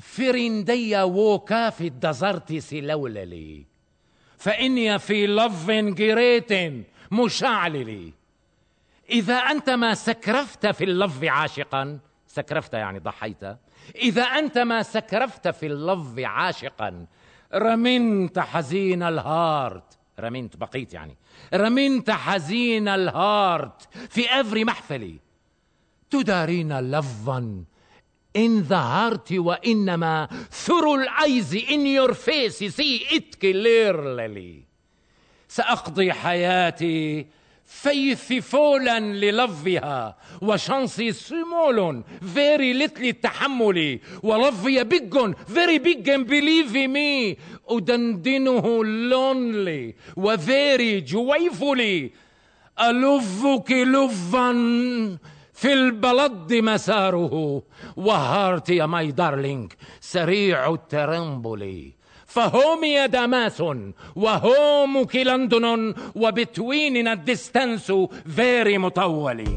friend ي walk ا في ال desert slowly فإني في love great مشعلل إذا أنت ما sacrifice ت في ال love عاشقا sacrifice ت يعني ضحيت إذا أنت ما سكرفت في اللف عاشقا رمنت حزين الهارت. remain ت بقيت يعني remain ت حزين ال heart في every محفلي تدارين love ا in the heart وإنما through ال eyes in your face. See it clearly. سأقضي حياتي فيثفولا للفها وشانسي سمول very little تحملي و love ي big big and believe me أدندنه lonely و very joyfully ألفك لفا في البلد مساره. وهارت يا ماي دارلينج سريع الترمبلي فهم يا داماس وهم لندن وبتويننا الديستانس فيري مطولي.